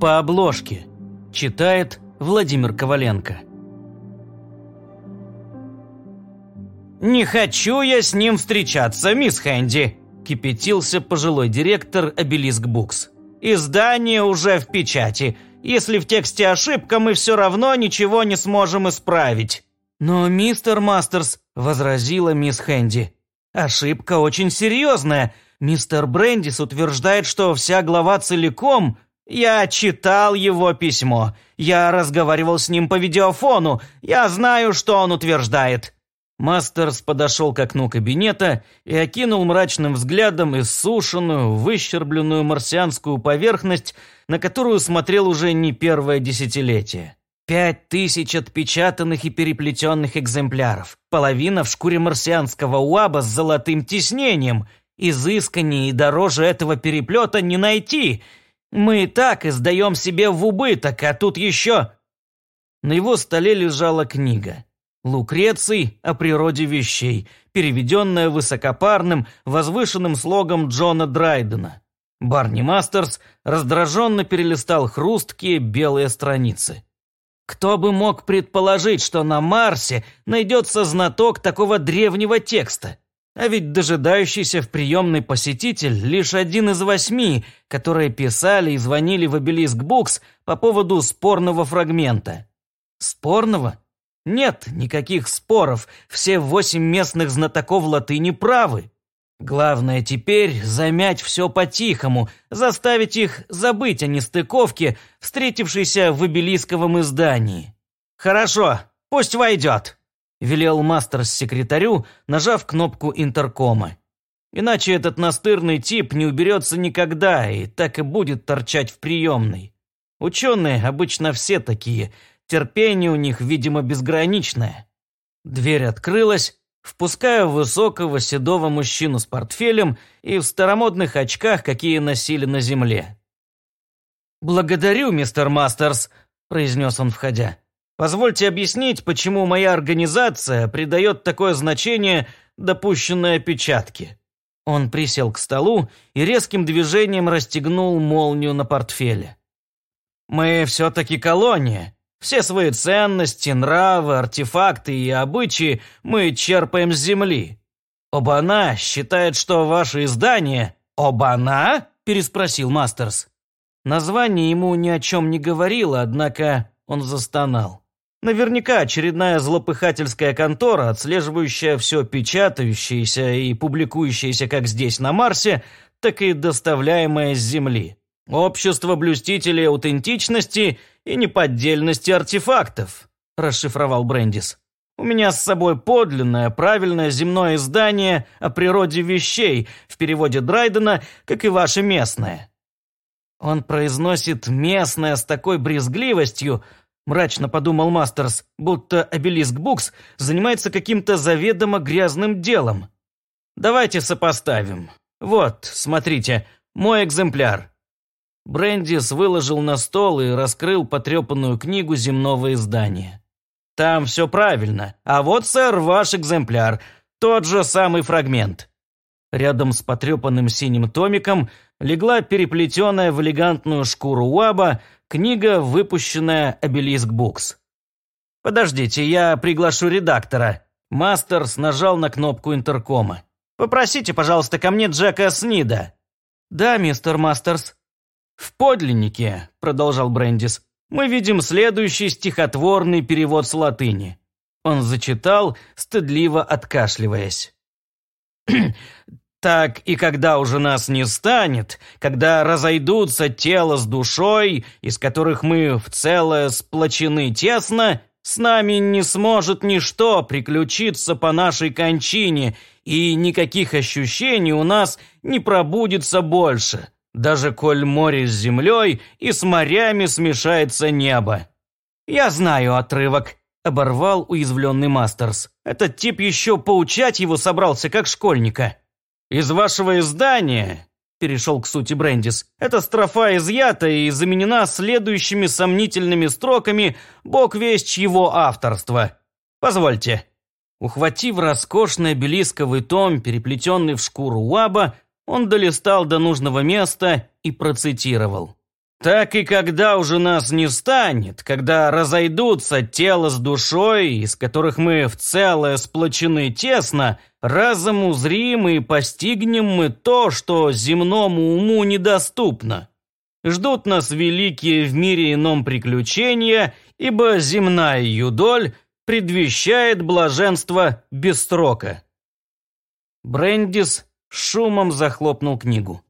По обложке. Читает Владимир Коваленко. «Не хочу я с ним встречаться, мисс Хэнди», – кипятился пожилой директор Обелиск Букс. «Издание уже в печати. Если в тексте ошибка, мы все равно ничего не сможем исправить». «Но, мистер Мастерс», – возразила мисс Хэнди, – «ошибка очень серьезная. Мистер Брендис утверждает, что вся глава целиком...» «Я читал его письмо. Я разговаривал с ним по видеофону. Я знаю, что он утверждает. Мастерс подошел к окну кабинета и окинул мрачным взглядом иссушенную, выщербленную марсианскую поверхность, на которую смотрел уже не первое десятилетие. Пять тысяч отпечатанных и переплетенных экземпляров. Половина в шкуре марсианского уаба с золотым тиснением. Изысканнее и дороже этого переплета не найти. Мы и так издаем себе в убыток, а тут еще... На его столе лежала книга. Лукреций о природе вещей, переведенная высокопарным, возвышенным слогом Джона Драйдена. Барни Мастерс раздраженно перелистал хрусткие белые страницы. Кто бы мог предположить, что на Марсе найдется знаток такого древнего текста? А ведь дожидающийся в приемной посетитель лишь один из восьми, которые писали и звонили в обелиск Букс по поводу спорного фрагмента. Спорного? Нет никаких споров, все восемь местных знатоков латыни правы. Главное теперь замять все по-тихому, заставить их забыть о нестыковке, встретившейся в обелисковом издании. «Хорошо, пусть войдет», – велел Мастерс секретарю, нажав кнопку интеркома. Иначе этот настырный тип не уберется никогда и так и будет торчать в приемной. Ученые обычно все такие – Терпение у них, видимо, безграничное. Дверь открылась, впуская высокого седого мужчину с портфелем и в старомодных очках, какие носили на земле. «Благодарю, мистер Мастерс», – произнес он, входя. «Позвольте объяснить, почему моя организация придает такое значение допущенной опечатке». Он присел к столу и резким движением расстегнул молнию на портфеле. «Мы все-таки колония, все свои ценности, нравы, артефакты и обычаи мы черпаем с земли. Обана считает, что ваше издание... Обана? переспросил Мастерс. Название ему ни о чем не говорило, однако он застонал. Наверняка очередная злопыхательская контора, отслеживающая все печатающееся и публикующееся как здесь на Марсе, так и доставляемое с Земли. Общество блюстителей аутентичности и неподдельности артефактов», – расшифровал Брендис. «У меня с собой подлинное, правильное земное издание о природе вещей в переводе Драйдена, как и ваше местное». Он произносит «местное» с такой брезгливостью, мрачно подумал Мастерс, будто обелиск Букс занимается каким-то заведомо грязным делом. Давайте сопоставим. Вот, смотрите, мой экземпляр. Брендис выложил на стол и раскрыл потрепанную книгу земного издания. «Там все правильно. А вот, сэр, ваш экземпляр. Тот же самый фрагмент». Рядом с потрепанным синим томиком легла переплетенная в элегантную шкуру уаба книга, выпущенная «Обелиск Букс». «Подождите, я приглашу редактора». Мастерс нажал на кнопку интеркома. «Попросите, пожалуйста, ко мне Джека Снида». «Да, мистер Мастерс», «В подлиннике», — продолжал Брендис, — «мы видим следующий стихотворный перевод с латыни». Он зачитал, стыдливо откашливаясь. «Так и когда уже нас не станет, когда разойдутся тело с душой, из которых мы в целое сплочены тесно, с нами не сможет ничто приключиться по нашей кончине, и никаких ощущений у нас не пробудется больше даже коль море с землей и с морями смешается небо. «Я знаю отрывок», — оборвал уязвленный Мастерс. «Этот тип еще поучать его собрался, как школьника». «Из вашего издания», — перешел к сути Брендис, «эта строфа изъята и заменена следующими сомнительными строками «Бог весть его авторства». Позвольте». Ухватив роскошный обелисковый том, переплетенный в шкуру уаба, Он долистал до нужного места и процитировал. Так и когда уже нас не станет, когда разойдутся тело с душой, из которых мы в целое сплочены тесно, разом узрим и постигнем мы то, что земному уму недоступно. Ждут нас великие в мире ином приключения, ибо земная юдоль предвещает блаженство без срока. Брендис шумом захлопнул книгу.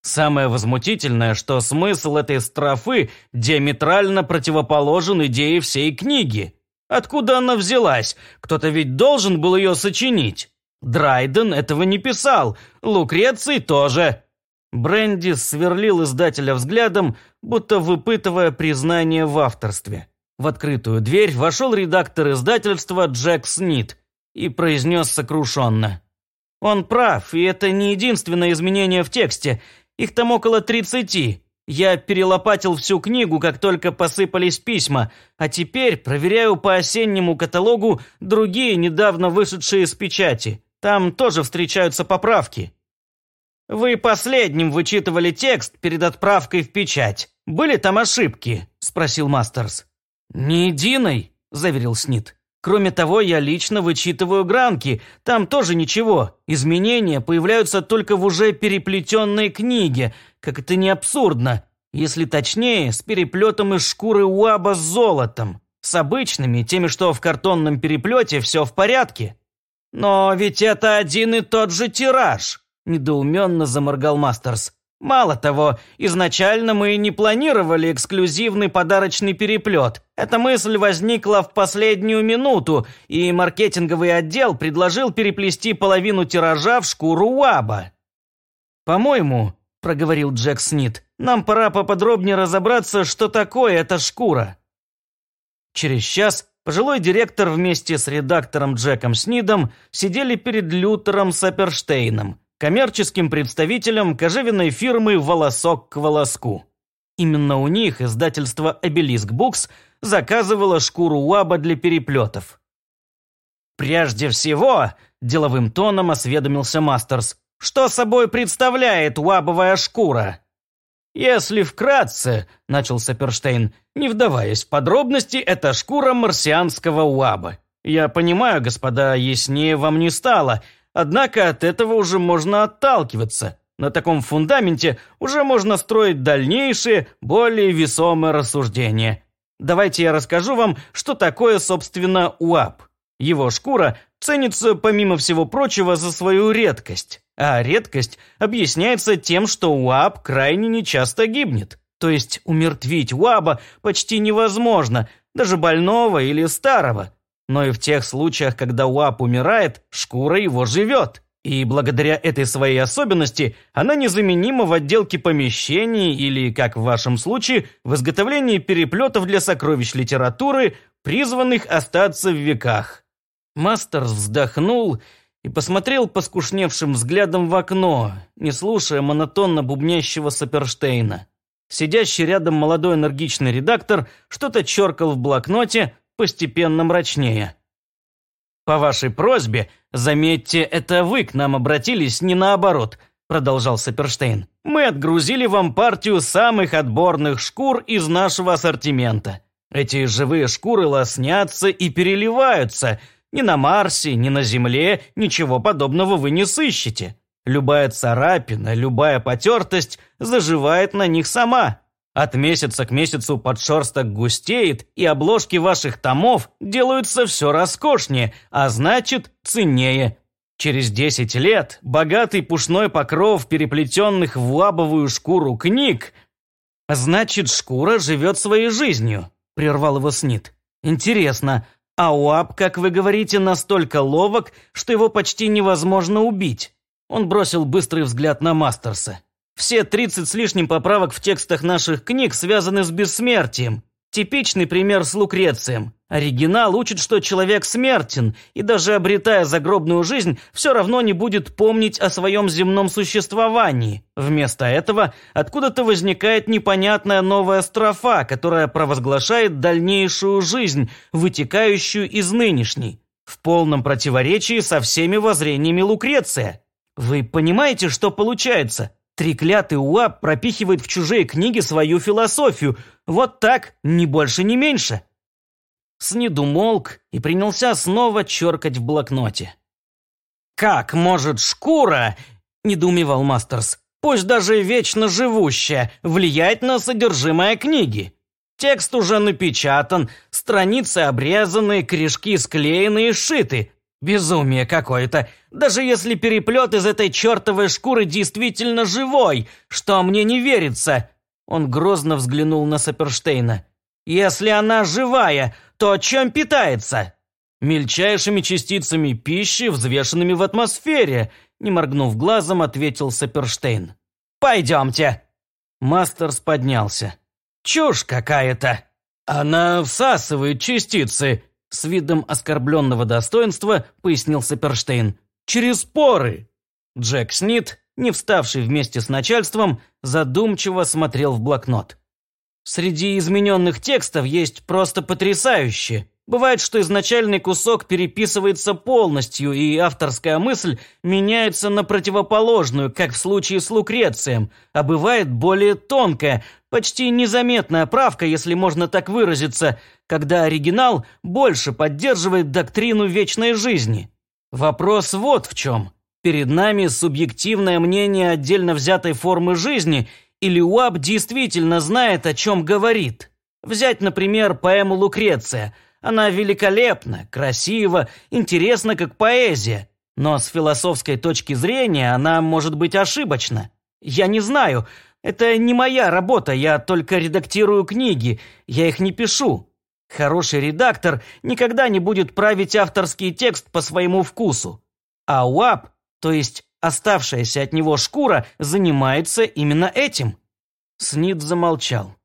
Самое возмутительное, что смысл этой строфы диаметрально противоположен идее всей книги. Откуда она взялась? Кто-то ведь должен был ее сочинить. Драйден этого не писал, Лукреций тоже. Бренди сверлил издателя взглядом, будто выпытывая признание в авторстве. В открытую дверь вошел редактор издательства Джек Снит и произнес сокрушенно. «Он прав, и это не единственное изменение в тексте. Их там около тридцати. Я перелопатил всю книгу, как только посыпались письма, а теперь проверяю по осеннему каталогу другие недавно вышедшие из печати. Там тоже встречаются поправки. Вы последним вычитывали текст перед отправкой в печать. Были там ошибки? спросил Мастерс. Ни единой, заверил Снит. Кроме того, я лично вычитываю гранки, там тоже ничего. Изменения появляются только в уже переплетенной книге, как это не абсурдно. Если точнее, с переплетом из шкуры уаба с золотом. С обычными, теми, что в картонном переплете, все в порядке. Но ведь это один и тот же тираж, недоуменно заморгал Мастерс. Мало того, изначально мы не планировали эксклюзивный подарочный переплет. Эта мысль возникла в последнюю минуту, и маркетинговый отдел предложил переплести половину тиража в шкуру Уаба. «По-моему», – проговорил Джек Снит, – «нам пора поподробнее разобраться, что такое эта шкура». Через час пожилой директор вместе с редактором Джеком Снидом сидели перед Лютером Саперштейном – коммерческим представителем кожевенной фирмы «Волосок к волоску». Именно у них издательство «Обелиск Букс» заказывало шкуру уаба для переплетов. «Прежде всего», – деловым тоном осведомился Мастерс, – «что собой представляет уабовая шкура?» «Если вкратце», – начал Саперштейн, не вдаваясь в подробности, это шкура марсианского уаба. «Я понимаю, господа, яснее вам не стало», – Однако от этого уже можно отталкиваться. На таком фундаменте уже можно строить дальнейшие, более весомые рассуждения. Давайте я расскажу вам, что такое, собственно, УАП. Его шкура ценится, помимо всего прочего, за свою редкость. А редкость объясняется тем, что УАП крайне нечасто гибнет. То есть умертвить УАБа почти невозможно, даже больного или старого. Но и в тех случаях, когда УАП умирает, шкура его живет. И благодаря этой своей особенности она незаменима в отделке помещений или, как в вашем случае, в изготовлении переплетов для сокровищ литературы, призванных остаться в веках. Мастерс вздохнул и посмотрел поскушневшим взглядом в окно, не слушая монотонно бубнящего Саперштейна. Сидящий рядом молодой энергичный редактор что-то черкал в блокноте, постепенно мрачнее. «По вашей просьбе, заметьте, это вы к нам обратились, не наоборот», продолжал Саперштейн. «Мы отгрузили вам партию самых отборных шкур из нашего ассортимента. Эти живые шкуры лоснятся и переливаются. Ни на Марсе, ни на Земле ничего подобного вы не сыщете. Любая царапина, любая потертость заживает на них сама. От месяца к месяцу подшерсток густеет, и обложки ваших томов делаются все роскошнее, а значит ценнее. Через 10 лет богатый пушной покров переплетенных в лабовую шкуру книг «Значит, шкура живет своей жизнью», – прервал его Снит. «Интересно, а Уаб, как вы говорите, настолько ловок, что его почти невозможно убить?» Он бросил быстрый взгляд на Мастерса. Все 30 с лишним поправок в текстах наших книг связаны с бессмертием. Типичный пример с Лукрецием. Оригинал учит, что человек смертен, и даже обретая загробную жизнь, все равно не будет помнить о своем земном существовании. Вместо этого откуда-то возникает непонятная новая строфа, которая провозглашает дальнейшую жизнь, вытекающую из нынешней, в полном противоречии со всеми воззрениями Лукреция. Вы понимаете, что получается? Треклятый УАП пропихивает в чужие книги свою философию. Вот так, ни больше, ни меньше. Снид умолк и принялся снова черкать в блокноте. «Как может шкура, — недоумевал Мастерс, — пусть даже вечно живущая, влиять на содержимое книги? Текст уже напечатан, страницы обрезаны, корешки склеены и сшиты. Безумие какое-то. Даже если переплет из этой чертовой шкуры действительно живой, что мне не верится. Он грозно взглянул на Саперштейна. Если она живая, то чем питается? Мельчайшими частицами пищи, взвешенными в атмосфере, не моргнув глазом, ответил Саперштейн. Пойдемте. Мастерс поднялся. Чушь какая-то. Она всасывает частицы, с видом оскорбленного достоинства пояснил Саперштейн. «Через поры!» Джек Снит, не вставший вместе с начальством, задумчиво смотрел в блокнот. Среди измененных текстов есть просто потрясающие. Бывает, что изначальный кусок переписывается полностью, и авторская мысль меняется на противоположную, как в случае с Лукрецием, а бывает более тонкая, почти незаметная правка, если можно так выразиться, когда оригинал больше поддерживает доктрину вечной жизни. Вопрос вот в чем. Перед нами субъективное мнение отдельно взятой формы жизни, или УАП действительно знает, о чем говорит. Взять, например, поэму «Лукреция», она великолепна, красива, интересна как поэзия, но с философской точки зрения она может быть ошибочна. Я не знаю, это не моя работа, я только редактирую книги, я их не пишу. Хороший редактор никогда не будет править авторский текст по своему вкусу. А УАП, то есть оставшаяся от него шкура, занимается именно этим. Снит замолчал.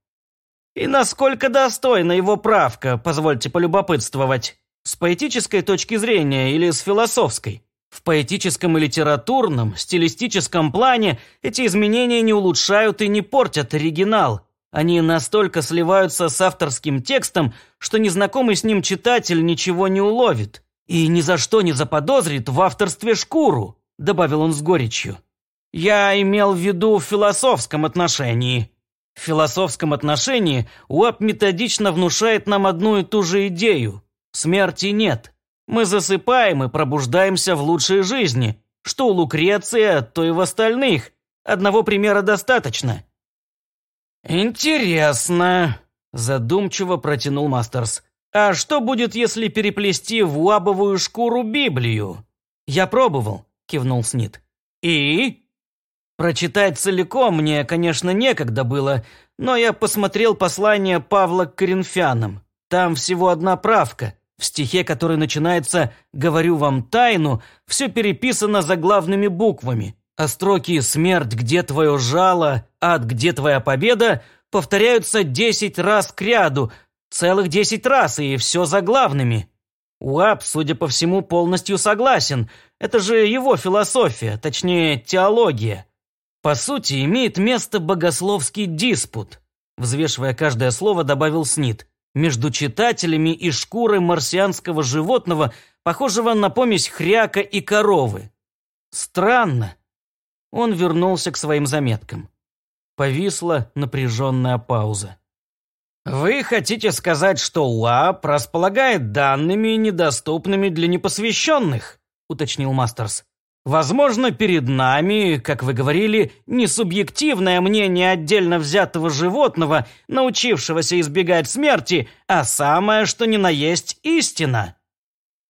И насколько достойна его правка, позвольте полюбопытствовать. С поэтической точки зрения или с философской? В поэтическом и литературном, стилистическом плане эти изменения не улучшают и не портят оригинал. Они настолько сливаются с авторским текстом, что незнакомый с ним читатель ничего не уловит. И ни за что не заподозрит в авторстве шкуру, добавил он с горечью. Я имел в виду в философском отношении. В философском отношении УАП методично внушает нам одну и ту же идею. Смерти нет. Мы засыпаем и пробуждаемся в лучшей жизни. Что у Лукреция, то и в остальных. Одного примера достаточно. «Интересно», – задумчиво протянул Мастерс. «А что будет, если переплести в уабовую шкуру Библию?» «Я пробовал», – кивнул Снит. «И?» Прочитать целиком мне, конечно, некогда было, но я посмотрел послание Павла к Коринфянам. Там всего одна правка. В стихе, который начинается «Говорю вам тайну», все переписано заглавными буквами, а строки «Смерть, где твое жало», «Ад, где твоя победа» повторяются десять раз к ряду, целых десять раз, и все заглавными. Уап, судя по всему, полностью согласен. Это же его философия, точнее, теология. По сути, имеет место богословский диспут, взвешивая каждое слово, добавил Снит, между читателями и шкурой марсианского животного, похожего на помесь хряка и коровы. Странно. Он вернулся к своим заметкам. Повисла напряженная пауза. «Вы хотите сказать, что УАП располагает данными, недоступными для непосвященных?» – уточнил Мастерс. Возможно, перед нами, как вы говорили, не субъективное мнение отдельно взятого животного, научившегося избегать смерти, а самое, что ни на есть, истина.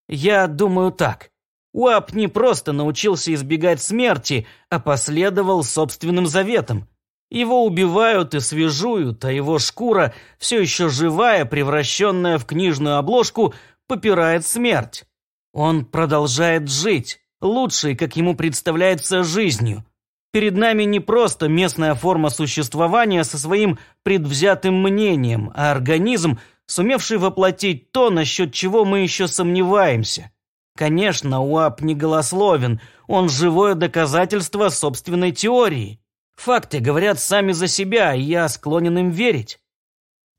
Я думаю так. Уап не просто научился избегать смерти, а последовал собственным заветам. Его убивают и свежуют, а его шкура, все еще живая, превращенная в книжную обложку, попирает смерть. Он продолжает жить лучшей, как ему представляется, жизнью. Перед нами не просто местная форма существования со своим предвзятым мнением, а организм, сумевший воплотить то, насчет чего мы еще сомневаемся. Конечно, УАП не голословен, он живое доказательство собственной теории. Факты говорят сами за себя, и я склонен им верить.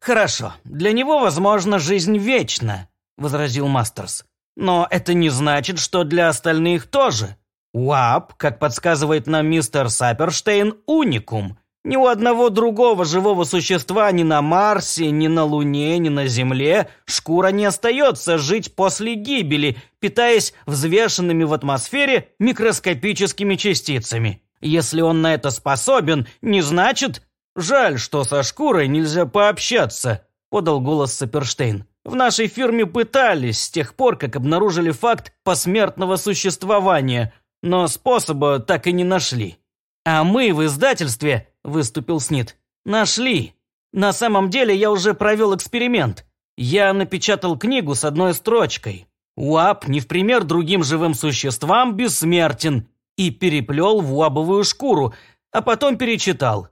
«Хорошо, для него, возможно, жизнь вечна», — возразил Мастерс. Но это не значит, что для остальных тоже. УАП, как подсказывает нам мистер Саперштейн, уникум. Ни у одного другого живого существа ни на Марсе, ни на Луне, ни на Земле шкура не остается жить после гибели, питаясь взвешенными в атмосфере микроскопическими частицами. Если он на это способен, не значит... Жаль, что со шкурой нельзя пообщаться, подал голос Саперштейн. В нашей фирме пытались с тех пор, как обнаружили факт посмертного существования, но способа так и не нашли. А мы в издательстве выступил Снит. «Нашли. На самом деле я уже провел эксперимент. Я напечатал книгу с одной строчкой. УАП, не в пример другим живым существам, бессмертен, и переплел в уабовую шкуру, а потом перечитал.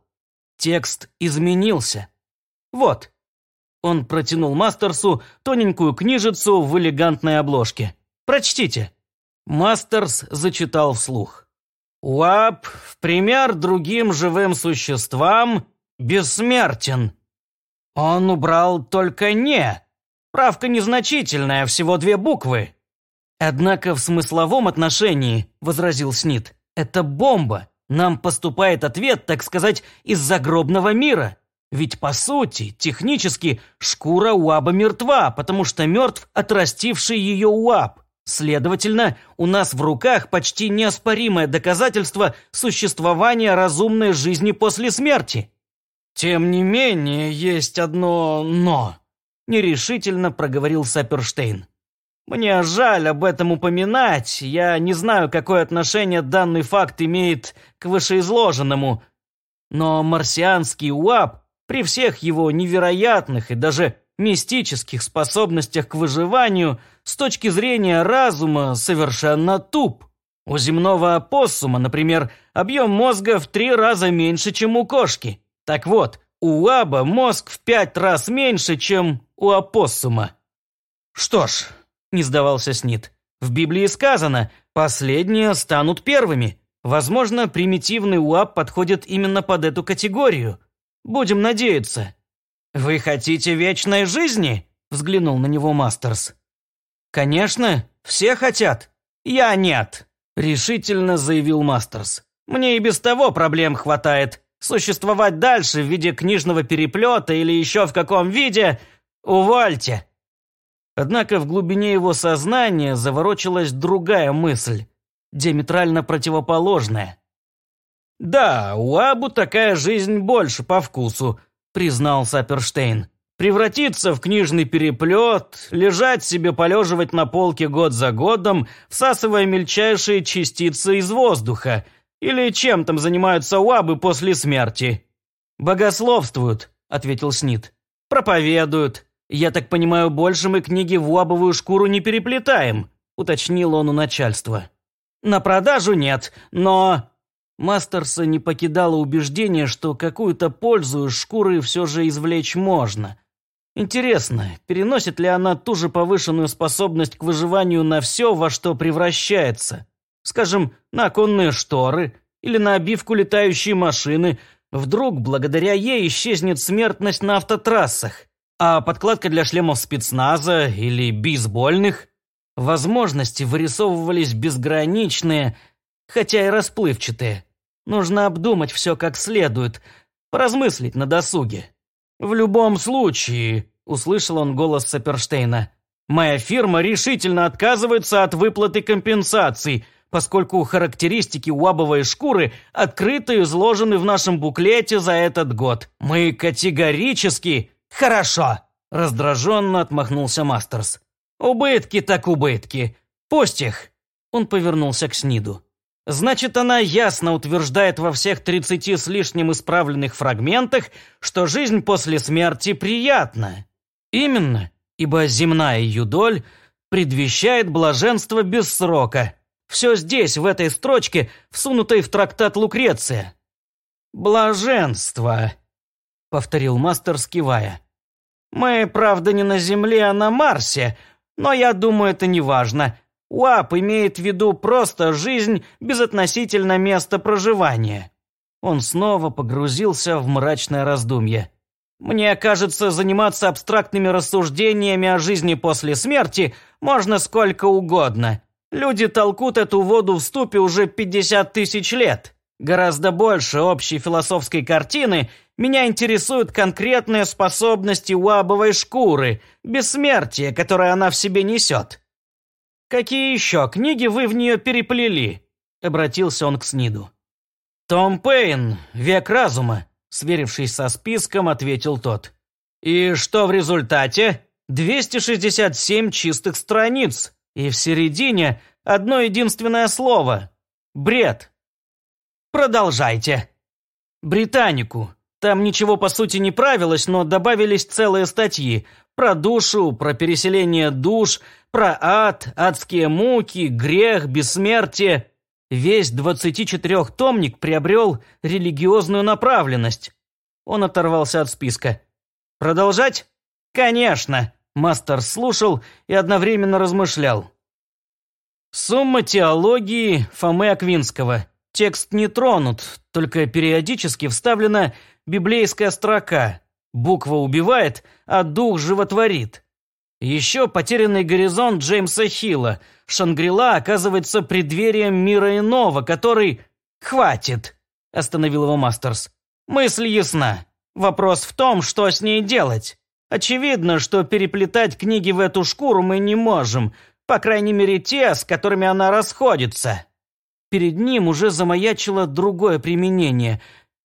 Текст изменился. Вот». Он протянул Мастерсу тоненькую книжицу в элегантной обложке. «Прочтите». Мастерс зачитал вслух. Уап, в пример другим живым существам, бессмертен. Он убрал только «не». Правка незначительная, всего две буквы. Однако в смысловом отношении, возразил Снит, это бомба. Нам поступает ответ, так сказать, из загробного мира. Ведь по сути, технически, шкура Уаба мертва, потому что мертв отрастивший ее Уаб. Следовательно, у нас в руках почти неоспоримое доказательство существования разумной жизни после смерти. Тем не менее, есть одно «но», – нерешительно проговорил Саперштейн. Мне жаль об этом упоминать, я не знаю, какое отношение данный факт имеет к вышеизложенному, но марсианский УАП при всех его невероятных и даже мистических способностях к выживанию с точки зрения разума совершенно туп. У земного опоссума, например, объем мозга в три раза меньше, чем у кошки. Так вот, у аба мозг в пять раз меньше, чем у опоссума. Что ж, не сдавался Снит, в Библии сказано, последние станут первыми. Возможно, примитивный УАП подходит именно под эту категорию. Будем надеяться. «Вы хотите вечной жизни?» – взглянул на него Мастерс. «Конечно, все хотят. Я нет», – решительно заявил Мастерс. «Мне и без того проблем хватает. Существовать дальше в виде книжного переплета или еще в каком виде – увольте». Однако в глубине его сознания заворочилась другая мысль, диаметрально противоположная. «Да, у Абу такая жизнь больше по вкусу», признал Саперштейн. Превратиться в книжный переплет, лежать себе полеживать на полке год за годом, всасывая мельчайшие частицы из воздуха. Или чем там занимаются уабы после смерти? «Богословствуют», — ответил Снит. «Проповедуют. Я так понимаю, больше мы книги в уабовую шкуру не переплетаем», — уточнил он у начальства. «На продажу нет, но...» Мастерса не покидало убеждение, что какую-то пользу из шкуры все же извлечь можно. Интересно, переносит ли она ту же повышенную способность к выживанию на все, во что превращается? Скажем, на оконные шторы или на обивку летающей машины. Вдруг благодаря ей исчезнет смертность на автотрассах. А подкладка для шлемов спецназа или бейсбольных? Возможности вырисовывались безграничные – хотя и расплывчатые. Нужно обдумать все как следует, поразмыслить на досуге. «В любом случае», — услышал он голос Саперштейна, «моя фирма решительно отказывается от выплаты компенсаций, поскольку характеристики уабовой шкуры открыто изложены в нашем буклете за этот год. Мы категорически...» «Хорошо», — раздраженно отмахнулся Мастерс. «Убытки так убытки. Пусть их». Он повернулся к Сниду. Значит, она ясно утверждает во всех тридцати с лишним исправленных фрагментах, что жизнь после смерти приятна. Именно, ибо земная юдоль предвещает блаженство без срока. Все здесь, в этой строчке, всунутой в трактат Лукреция. «Блаженство», — повторил мастер, скивая. «Мы, правда, не на Земле, а на Марсе, но я думаю, это не важно. УАП имеет в виду просто жизнь безотносительно места проживания. Он снова погрузился в мрачное раздумье. Мне кажется, заниматься абстрактными рассуждениями о жизни после смерти можно сколько угодно. Люди толкут эту воду в ступе уже 50 тысяч лет. Гораздо больше общей философской картины меня интересуют конкретные способности уабовой шкуры, бессмертие, которое она в себе несет. Какие еще книги вы в нее переплели?» Обратился он к Сниду. «Том Пейн, «Век разума», сверившись со списком, ответил тот. «И что в результате?» «267 чистых страниц, и в середине одно единственное слово – бред. Продолжайте. Британику. Там ничего по сути не правилось, но добавились целые статьи. Про душу, про переселение душ, про ад, адские муки, грех, бессмертие. Весь 24-томник приобрел религиозную направленность. Он оторвался от списка. «Продолжать?» «Конечно!» Мастер слушал и одновременно размышлял. Сумма теологии Фомы Аквинского. Текст не тронут, только периодически вставлена библейская строка. Буква убивает, а дух животворит. Еще потерянный горизонт Джеймса Хилла. Шангрила оказывается преддверием мира иного, который... «Хватит!» – остановил его Мастерс. «Мысль ясна. Вопрос в том, что с ней делать. Очевидно, что переплетать книги в эту шкуру мы не можем, по крайней мере те, с которыми она расходится. Перед ним уже замаячило другое применение,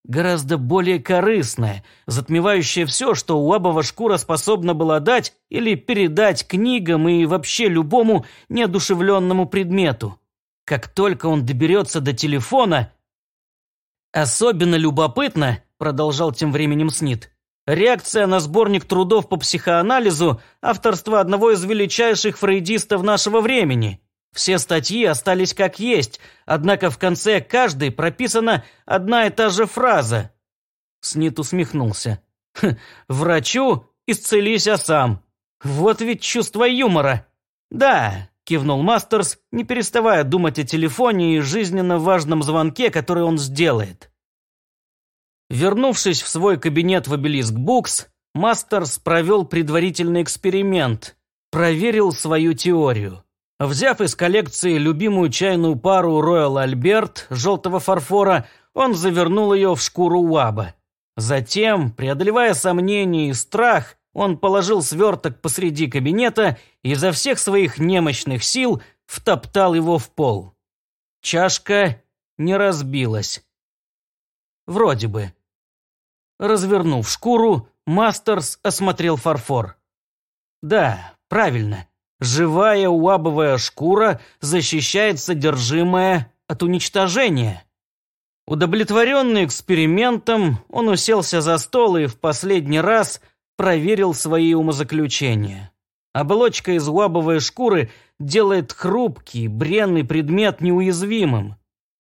гораздо более корыстное, затмевающее все, что уабова шкура способна была дать или передать книгам и вообще любому неодушевленному предмету. Как только он доберется до телефона... Особенно любопытно, продолжал тем временем Снит, Реакция на сборник трудов по психоанализу авторства одного из величайших фрейдистов нашего времени. Все статьи остались как есть, однако в конце каждой прописана одна и та же фраза. Снит усмехнулся. «Хм, «Врачу исцелись, а сам. Вот ведь чувство юмора». «Да», – кивнул Мастерс, не переставая думать о телефоне и жизненно важном звонке, который он сделает. Вернувшись в свой кабинет в Обелиск Букс, Мастерс провел предварительный эксперимент, проверил свою теорию. Взяв из коллекции любимую чайную пару Royal Альберт желтого фарфора, он завернул ее в шкуру Уаба. Затем, преодолевая сомнения и страх, он положил сверток посреди кабинета и изо всех своих немощных сил втоптал его в пол. Чашка не разбилась. Вроде бы. Развернув шкуру, Мастерс осмотрел фарфор. Да, правильно. Живая уабовая шкура защищает содержимое от уничтожения. Удовлетворенный экспериментом, он уселся за стол и в последний раз проверил свои умозаключения. Оболочка из уабовой шкуры делает хрупкий, бренный предмет неуязвимым.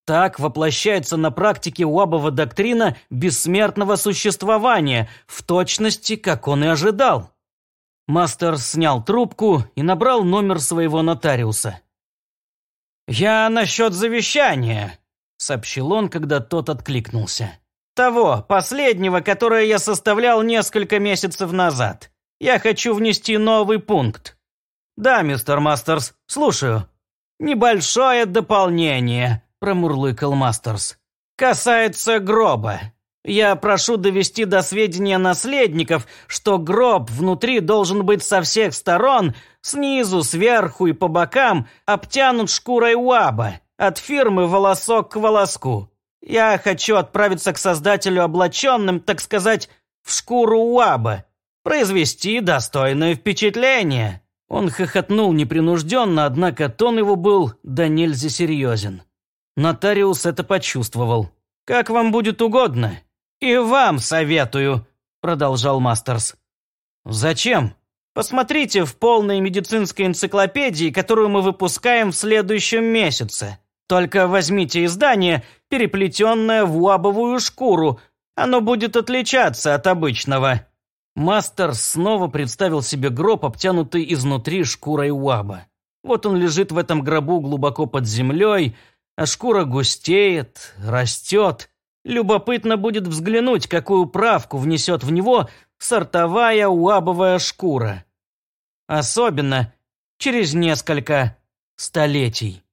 Так воплощается на практике Уабова доктрина бессмертного существования, в точности, как он и ожидал. Мастер снял трубку и набрал номер своего нотариуса. «Я насчет завещания», — сообщил он, когда тот откликнулся. «Того, последнего, которое я составлял несколько месяцев назад. Я хочу внести новый пункт». «Да, мистер Мастерс, слушаю». «Небольшое дополнение», промурлыкал Мастерс. «Касается гроба. Я прошу довести до сведения наследников, что гроб внутри должен быть со всех сторон, снизу, сверху и по бокам, обтянут шкурой уаба, от фирмы волосок к волоску. Я хочу отправиться к создателю облаченным, так сказать, в шкуру уаба, произвести достойное впечатление». Он хохотнул непринужденно, однако тон его был да нельзя серьезен. Нотариус это почувствовал. «Как вам будет угодно. И вам советую», – продолжал Мастерс. «Зачем? Посмотрите в полной медицинской энциклопедии, которую мы выпускаем в следующем месяце. Только возьмите издание, переплетенное в уабовую шкуру. Оно будет отличаться от обычного». Мастерс снова представил себе гроб, обтянутый изнутри шкурой уаба. Вот он лежит в этом гробу глубоко под землей, а шкура густеет, растет. Любопытно будет взглянуть, какую правку внесет в него сортовая уабовая шкура. Особенно через несколько столетий.